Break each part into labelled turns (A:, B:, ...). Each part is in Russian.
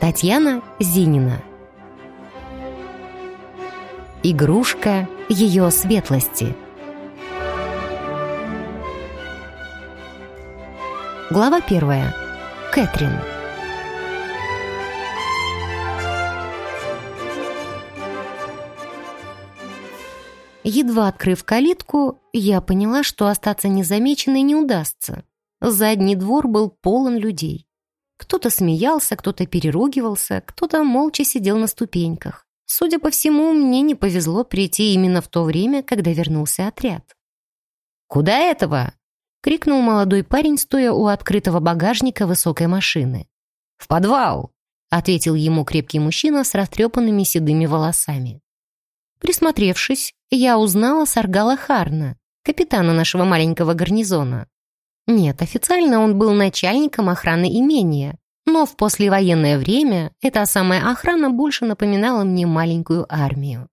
A: Татьяна Зинина. Игрушка ее светлости. Глава первая. Кэтрин Едва открыв калитку, я поняла, что остаться незамеченной не удастся. Задний двор был полон людей. Кто-то смеялся, кто-то переругивался, кто-то молча сидел на ступеньках. Судя по всему, мне не повезло прийти именно в то время, когда вернулся отряд. «Куда этого?» — крикнул молодой парень, стоя у открытого багажника высокой машины. «В подвал!» — ответил ему крепкий мужчина с растрепанными седыми волосами. Присмотревшись, я узнала Саргала Харна, капитана нашего маленького гарнизона. Нет, официально он был начальником охраны имения, но в послевоенное время эта самая охрана больше напоминала мне маленькую армию.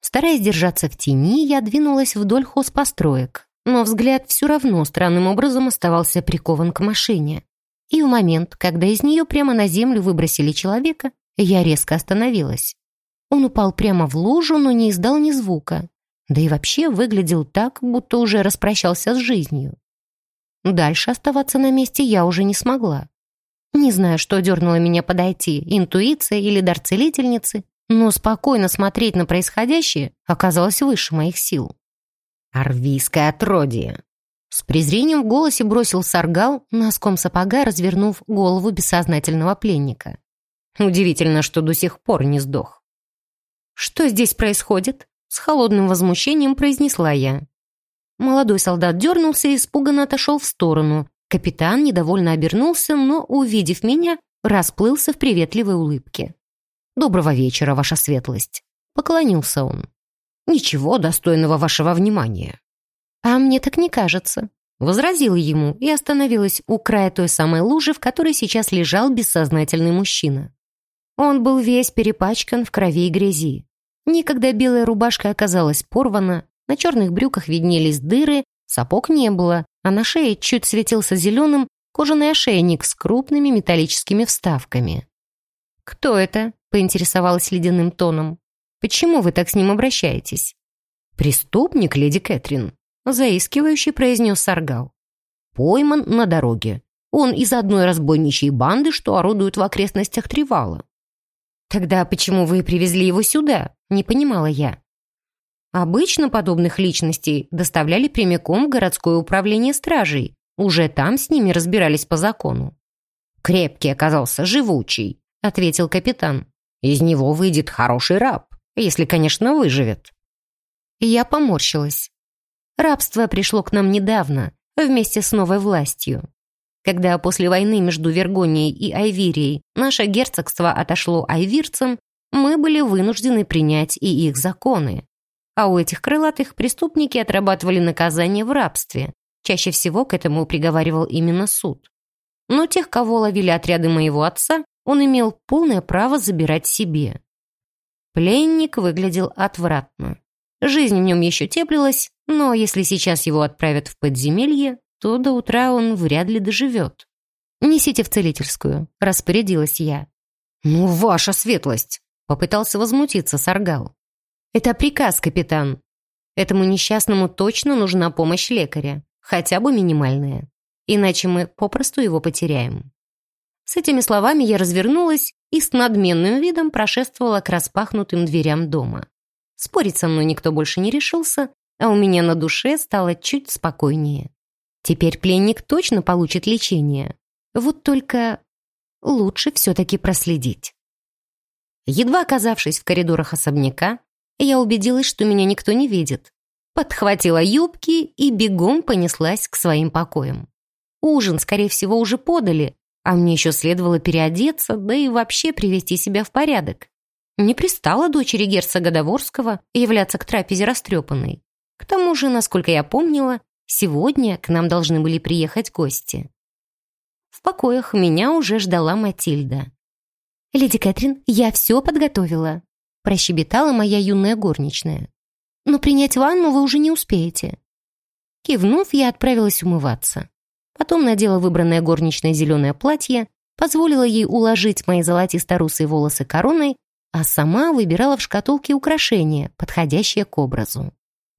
A: Стараясь держаться в тени, я двинулась вдоль хозпостроек, но взгляд все равно странным образом оставался прикован к машине. И в момент, когда из нее прямо на землю выбросили человека, я резко остановилась. Он упал прямо в лужу, но не издал ни звука. Да и вообще выглядел так, будто уже распрощался с жизнью. Дальше оставаться на месте я уже не смогла. Не знаю, что дернуло меня подойти, интуиция или дар целительницы, но спокойно смотреть на происходящее оказалось выше моих сил. «Арвийское отродье!» С презрением в голосе бросил Саргал, носком сапога развернув голову бессознательного пленника. Удивительно, что до сих пор не сдох. «Что здесь происходит?» С холодным возмущением произнесла я. Молодой солдат дернулся и испуганно отошел в сторону. Капитан недовольно обернулся, но, увидев меня, расплылся в приветливой улыбке. «Доброго вечера, ваша светлость!» Поклонился он. «Ничего достойного вашего внимания». «А мне так не кажется», — возразила ему и остановилась у края той самой лужи, в которой сейчас лежал бессознательный мужчина. Он был весь перепачкан в крови и грязи. Никогда белая рубашка оказалась порвана, на черных брюках виднелись дыры, сапог не было, а на шее чуть светился зеленым кожаный ошейник с крупными металлическими вставками. «Кто это?» — поинтересовалась ледяным тоном. «Почему вы так с ним обращаетесь?» «Преступник, леди Кэтрин», — заискивающий произнес Саргал. «Пойман на дороге. Он из одной разбойничьей банды, что орудует в окрестностях Тривала». «Тогда почему вы привезли его сюда?» — не понимала я. Обычно подобных личностей доставляли прямиком в городское управление стражей. Уже там с ними разбирались по закону. «Крепкий оказался, живучий», — ответил капитан. «Из него выйдет хороший раб, если, конечно, выживет». Я поморщилась. Рабство пришло к нам недавно, вместе с новой властью. Когда после войны между Вергонией и Айвирией наше герцогство отошло айвирцам, мы были вынуждены принять и их законы. А у этих крылатых преступники отрабатывали наказание в рабстве. Чаще всего к этому приговаривал именно суд. Но тех, кого ловили отряды моего отца, он имел полное право забирать себе. Пленник выглядел отвратно. Жизнь в нем еще теплилась, но если сейчас его отправят в подземелье, то до утра он вряд ли доживет. «Несите в целительскую», — распорядилась я. «Ну, ваша светлость!» — попытался возмутиться Саргал. «Это приказ, капитан. Этому несчастному точно нужна помощь лекаря, хотя бы минимальная. Иначе мы попросту его потеряем». С этими словами я развернулась и с надменным видом прошествовала к распахнутым дверям дома. Спорить со мной никто больше не решился, а у меня на душе стало чуть спокойнее. Теперь пленник точно получит лечение. Вот только лучше все-таки проследить. Едва оказавшись в коридорах особняка, я убедилась, что меня никто не видит. Подхватила юбки и бегом понеслась к своим покоям. Ужин, скорее всего, уже подали, а мне еще следовало переодеться, да и вообще привести себя в порядок. Не пристала дочери герцога Доворского являться к трапезе растрепанной. К тому же, насколько я помнила, Сегодня к нам должны были приехать гости. В покоях меня уже ждала Матильда. «Леди Кэтрин, я все подготовила», прощебетала моя юная горничная. но принять ванну вы уже не успеете». Кивнув, я отправилась умываться. Потом надела выбранное горничное зеленое платье, позволила ей уложить мои золотисто-русые волосы короной, а сама выбирала в шкатулке украшения, подходящие к образу.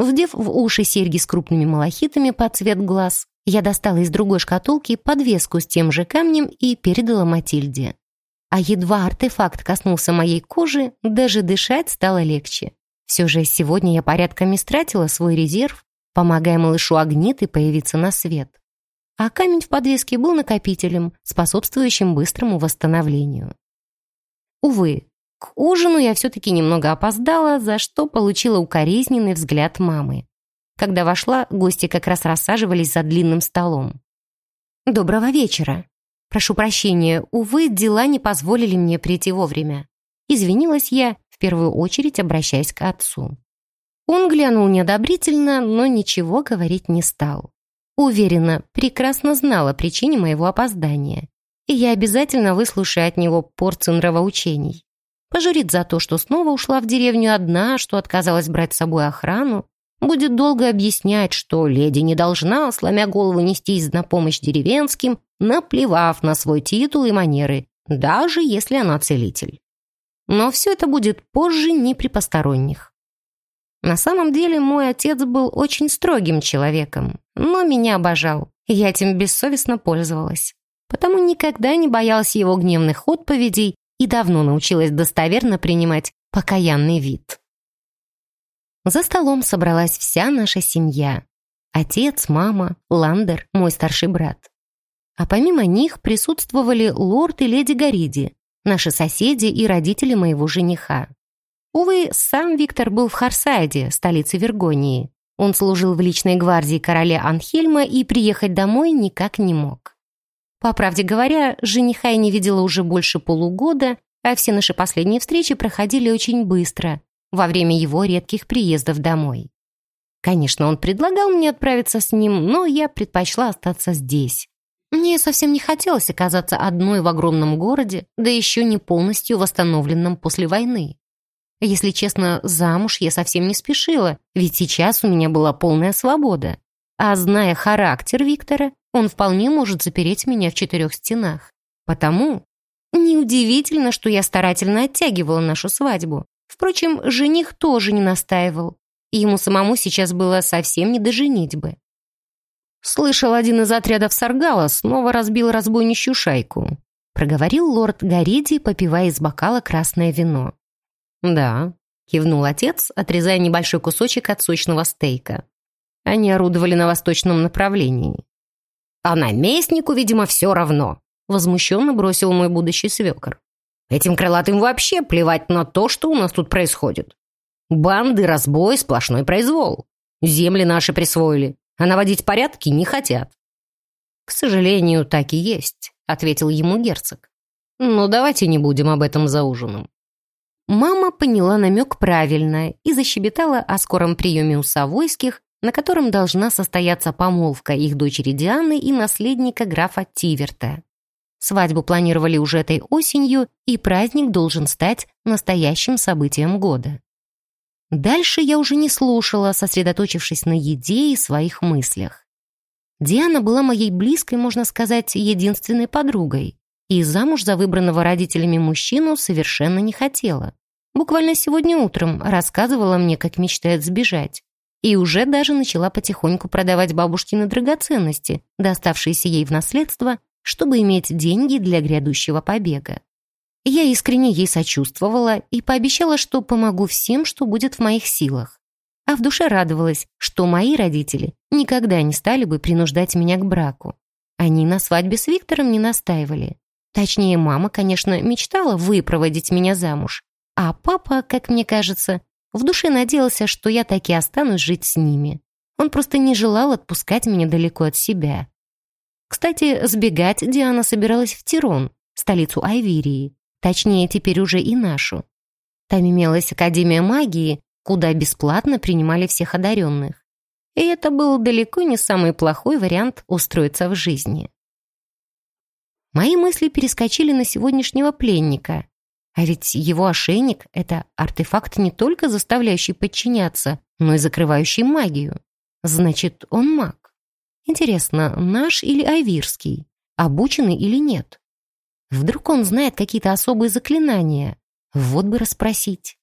A: Вдев в уши серьги с крупными малахитами под цвет глаз, я достала из другой шкатулки подвеску с тем же камнем и передала Матильде. А едва артефакт коснулся моей кожи, даже дышать стало легче. Все же сегодня я порядком истратила свой резерв, помогая малышу Агниты появиться на свет. А камень в подвеске был накопителем, способствующим быстрому восстановлению. Увы, к ужину я все-таки немного опоздала, за что получила укоризненный взгляд мамы. Когда вошла, гости как раз рассаживались за длинным столом. «Доброго вечера. Прошу прощения, увы, дела не позволили мне прийти вовремя. Извинилась я, в первую очередь обращаясь к отцу. Он глянул неодобрительно, но ничего говорить не стал. Уверена, прекрасно знала причине моего опоздания. И я обязательно выслушаю от него порцию нравоучений. Пожурит за то, что снова ушла в деревню одна, что отказалась брать с собой охрану, Будет долго объяснять, что леди не должна, сломя голову, нестись на помощь деревенским, наплевав на свой титул и манеры, даже если она целитель. Но все это будет позже, не при посторонних. На самом деле мой отец был очень строгим человеком, но меня обожал, я этим бессовестно пользовалась. Потому никогда не боялась его гневных отповедей и давно научилась достоверно принимать покаянный вид. За столом собралась вся наша семья. Отец, мама, Ландер, мой старший брат. А помимо них присутствовали лорд и леди Гориди, наши соседи и родители моего жениха. Увы, сам Виктор был в Харсайде, столице Вергонии. Он служил в личной гвардии короля Анхельма и приехать домой никак не мог. По правде говоря, жениха я не видела уже больше полугода, а все наши последние встречи проходили очень быстро, во время его редких приездов домой. Конечно, он предлагал мне отправиться с ним, но я предпочла остаться здесь. Мне совсем не хотелось оказаться одной в огромном городе, да еще не полностью восстановленном после войны. Если честно, замуж я совсем не спешила, ведь сейчас у меня была полная свобода. А зная характер Виктора, он вполне может запереть меня в четырех стенах. Потому неудивительно, что я старательно оттягивала нашу свадьбу. Впрочем, жених тоже не настаивал. Ему самому сейчас было совсем не до женитьбы. «Слышал, один из отрядов Саргала снова разбил разбойничью шайку», проговорил лорд Гориди, попивая из бокала красное вино. «Да», — кивнул отец, отрезая небольшой кусочек от сочного стейка. Они орудовали на восточном направлении. «А наместнику, видимо, все равно», — возмущенно бросил мой будущий свекор. Этим крылатым вообще плевать на то, что у нас тут происходит. Банды, разбой, сплошной произвол. Земли наши присвоили, а наводить порядки не хотят. «К сожалению, так и есть», — ответил ему герцог. «Но давайте не будем об этом за ужином». Мама поняла намек правильно и защебетала о скором приеме у Савойских, на котором должна состояться помолвка их дочери Дианы и наследника графа Тиверта. Свадьбу планировали уже этой осенью, и праздник должен стать настоящим событием года. Дальше я уже не слушала, сосредоточившись на еде и своих мыслях. Диана была моей близкой, можно сказать, единственной подругой, и замуж за выбранного родителями мужчину совершенно не хотела. Буквально сегодня утром рассказывала мне, как мечтает сбежать. И уже даже начала потихоньку продавать бабушкины драгоценности, доставшиеся ей в наследство, чтобы иметь деньги для грядущего побега. Я искренне ей сочувствовала и пообещала, что помогу всем, что будет в моих силах. А в душе радовалась, что мои родители никогда не стали бы принуждать меня к браку. Они на свадьбе с Виктором не настаивали. Точнее, мама, конечно, мечтала выпроводить меня замуж. А папа, как мне кажется, в душе надеялся, что я таки останусь жить с ними. Он просто не желал отпускать меня далеко от себя. Кстати, сбегать Диана собиралась в Тирон, столицу Айвирии, точнее, теперь уже и нашу. Там имелась Академия магии, куда бесплатно принимали всех одаренных. И это был далеко не самый плохой вариант устроиться в жизни. Мои мысли перескочили на сегодняшнего пленника. А ведь его ошейник — это артефакт не только заставляющий подчиняться, но и закрывающий магию. Значит, он маг. Интересно, наш или айвирский? Обученный или нет? Вдруг он знает какие-то особые заклинания? Вот бы расспросить.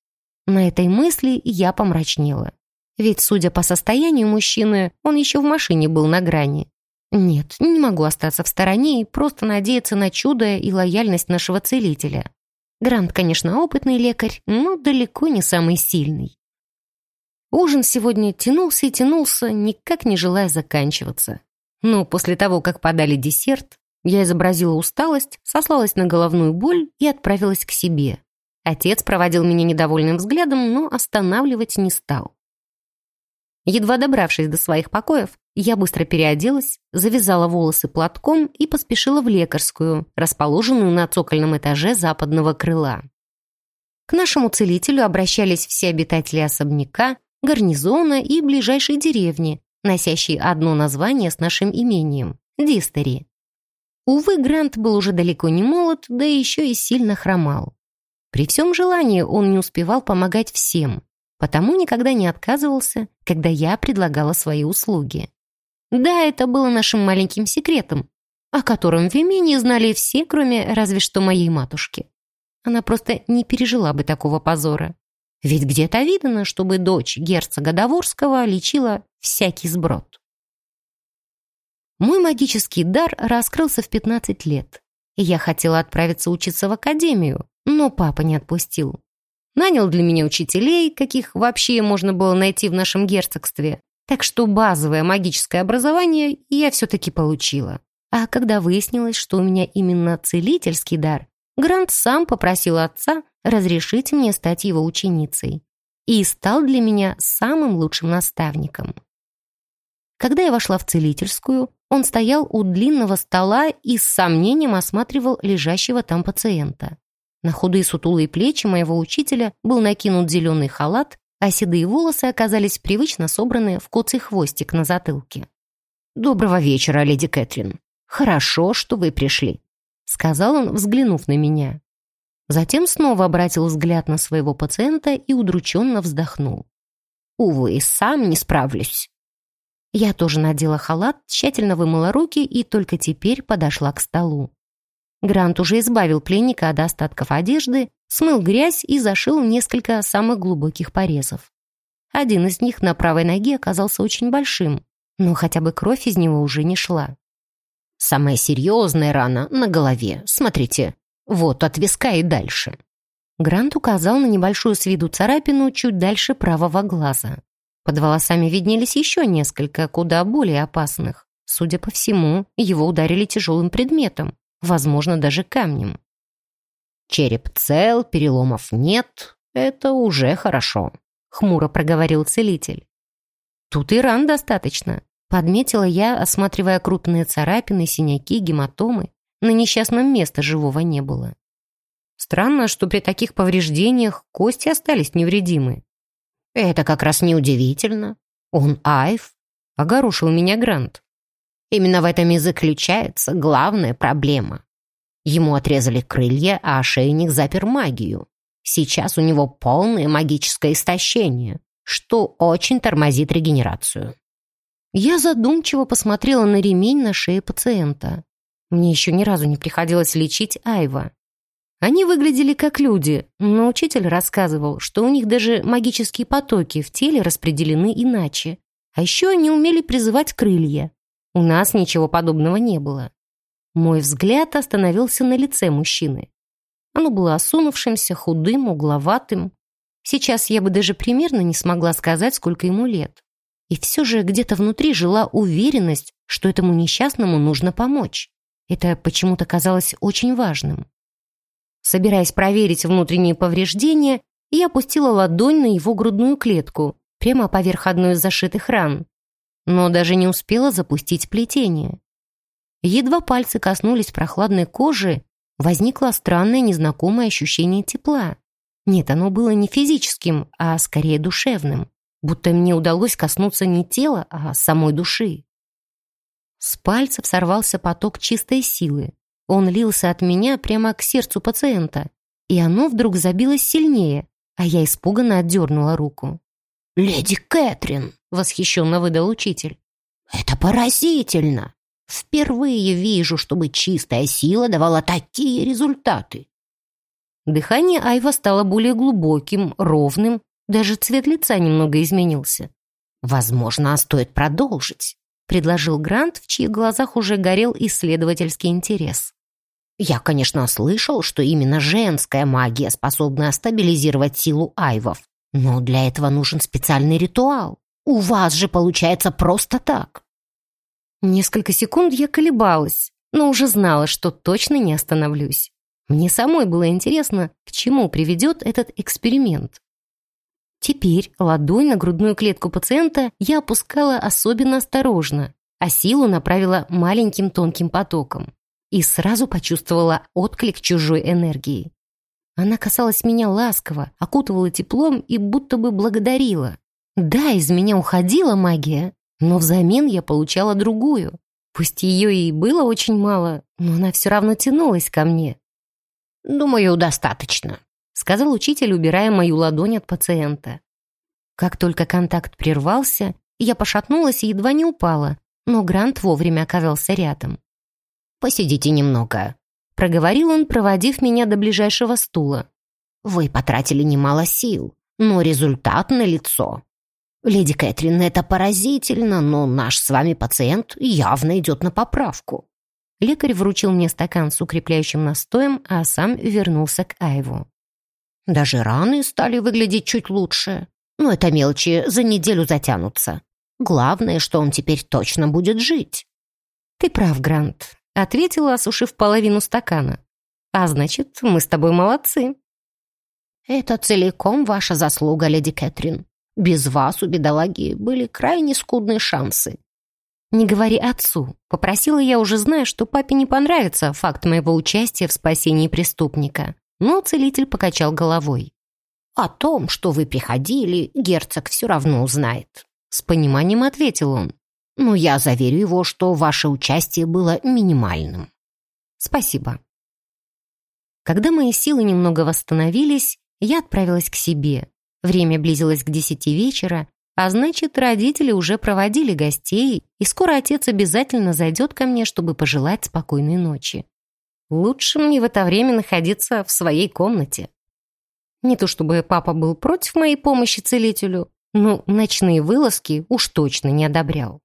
A: На этой мысли я помрачнела. Ведь, судя по состоянию мужчины, он еще в машине был на грани. Нет, не могу остаться в стороне и просто надеяться на чудо и лояльность нашего целителя. Грант, конечно, опытный лекарь, но далеко не самый сильный. Ужин сегодня тянулся и тянулся, никак не желая заканчиваться. Но после того, как подали десерт, я изобразила усталость, сослалась на головную боль и отправилась к себе. Отец проводил меня недовольным взглядом, но останавливать не стал. Едва добравшись до своих покоев, я быстро переоделась, завязала волосы платком и поспешила в лекарскую, расположенную на цокольном этаже западного крыла. К нашему целителю обращались все обитатели особняка, гарнизона и ближайшей деревни, носящей одно название с нашим имением – Дистери. Увы, Грант был уже далеко не молод, да еще и сильно хромал. При всем желании он не успевал помогать всем, потому никогда не отказывался, когда я предлагала свои услуги. Да, это было нашим маленьким секретом, о котором в имении знали все, кроме разве что моей матушки. Она просто не пережила бы такого позора. Ведь где-то видно, чтобы дочь герцога Доворского лечила всякий сброд. Мой магический дар раскрылся в 15 лет. Я хотела отправиться учиться в академию, но папа не отпустил. Нанял для меня учителей, каких вообще можно было найти в нашем герцогстве. Так что базовое магическое образование я все-таки получила. А когда выяснилось, что у меня именно целительский дар, Грант сам попросил отца разрешить мне стать его ученицей. И стал для меня самым лучшим наставником. Когда я вошла в целительскую, он стоял у длинного стола и с сомнением осматривал лежащего там пациента. На худые сутулые плечи моего учителя был накинут зеленый халат, а седые волосы оказались привычно собраны в коцый хвостик на затылке. «Доброго вечера, леди Кэтрин. Хорошо, что вы пришли», — сказал он, взглянув на меня. Затем снова обратил взгляд на своего пациента и удрученно вздохнул. «Увы, сам не справлюсь». Я тоже надела халат, тщательно вымыла руки и только теперь подошла к столу. Грант уже избавил пленника от остатков одежды, смыл грязь и зашил несколько самых глубоких порезов. Один из них на правой ноге оказался очень большим, но хотя бы кровь из него уже не шла. «Самая серьезная рана на голове. Смотрите, вот от виска и дальше». Грант указал на небольшую с виду царапину чуть дальше правого глаза. Под волосами виднелись еще несколько, куда более опасных. Судя по всему, его ударили тяжелым предметом возможно, даже камнем. «Череп цел, переломов нет, это уже хорошо», — хмуро проговорил целитель. «Тут и ран достаточно», — подметила я, осматривая крупные царапины, синяки, гематомы. На несчастном места живого не было. Странно, что при таких повреждениях кости остались невредимы. «Это как раз неудивительно. Он Айв», — огорошил меня Грант. Именно в этом и заключается главная проблема. Ему отрезали крылья, а ошейник запер магию. Сейчас у него полное магическое истощение, что очень тормозит регенерацию. Я задумчиво посмотрела на ремень на шее пациента. Мне еще ни разу не приходилось лечить Айва. Они выглядели как люди, но учитель рассказывал, что у них даже магические потоки в теле распределены иначе. А еще они умели призывать крылья. У нас ничего подобного не было. Мой взгляд остановился на лице мужчины. Оно было осунувшимся, худым, угловатым. Сейчас я бы даже примерно не смогла сказать, сколько ему лет. И все же где-то внутри жила уверенность, что этому несчастному нужно помочь. Это почему-то казалось очень важным. Собираясь проверить внутренние повреждения, я опустила ладонь на его грудную клетку, прямо поверх одной из зашитых ран но даже не успела запустить плетение. Едва пальцы коснулись прохладной кожи, возникло странное незнакомое ощущение тепла. Нет, оно было не физическим, а скорее душевным, будто мне удалось коснуться не тела, а самой души. С пальцев сорвался поток чистой силы. Он лился от меня прямо к сердцу пациента. и оно вдруг забилось сильнее, а я испуганно отдернула руку.
B: «Леди Кэтрин!» — восхищенно выдал учитель. «Это поразительно! Впервые вижу, чтобы чистая сила давала такие результаты!»
A: Дыхание Айва стало более глубоким, ровным, даже цвет лица немного изменился.
B: «Возможно, стоит продолжить», — предложил Грант, в чьих глазах уже горел исследовательский интерес. «Я, конечно, слышал, что именно женская магия способна стабилизировать силу айвов, но для этого нужен специальный ритуал. У вас же получается просто так».
A: Несколько секунд я колебалась, но уже знала, что точно не остановлюсь. Мне самой было интересно, к чему приведет этот эксперимент. Теперь ладонь на грудную клетку пациента я опускала особенно осторожно, а силу направила маленьким тонким потоком. И сразу почувствовала отклик чужой энергии. Она касалась меня ласково, окутывала теплом и будто бы благодарила. Да, из меня уходила магия, но взамен я получала другую. Пусть ее и было очень мало, но она все равно тянулась ко мне.
B: «Думаю, достаточно»,
A: сказал учитель, убирая мою ладонь от пациента. Как только контакт прервался, я пошатнулась и едва не упала, но Грант вовремя оказался рядом.
B: «Посидите немного», —
A: проговорил он, проводив меня до ближайшего стула.
B: «Вы потратили немало сил, но результат налицо. Леди Кэтрин, это поразительно, но наш с вами пациент явно идет на поправку».
A: Лекарь вручил мне стакан с укрепляющим настоем, а сам вернулся к Айву.
B: Даже раны стали выглядеть чуть лучше. Но это мелочи за неделю затянутся. Главное, что он теперь точно будет жить.
A: «Ты прав, Грант», — ответила, осушив половину стакана. «А значит, мы с тобой молодцы».
B: «Это целиком ваша заслуга, леди Кэтрин. Без вас у бедолаги были крайне скудные шансы».
A: «Не говори отцу», — попросила я, уже зная, что папе не понравится факт моего участия в спасении преступника. Но целитель покачал головой.
B: «О том, что вы приходили, герцог все равно узнает», — с пониманием ответил он. «Но я заверю его, что ваше участие было минимальным».
A: «Спасибо». Когда мои силы немного восстановились, я отправилась к себе. Время близилось к десяти вечера, а значит, родители уже проводили гостей, и скоро отец обязательно зайдет ко мне, чтобы пожелать спокойной ночи. Лучше мне в это время находиться в своей комнате. Не то чтобы папа был против моей помощи целителю, но ночные вылазки уж точно не одобрял.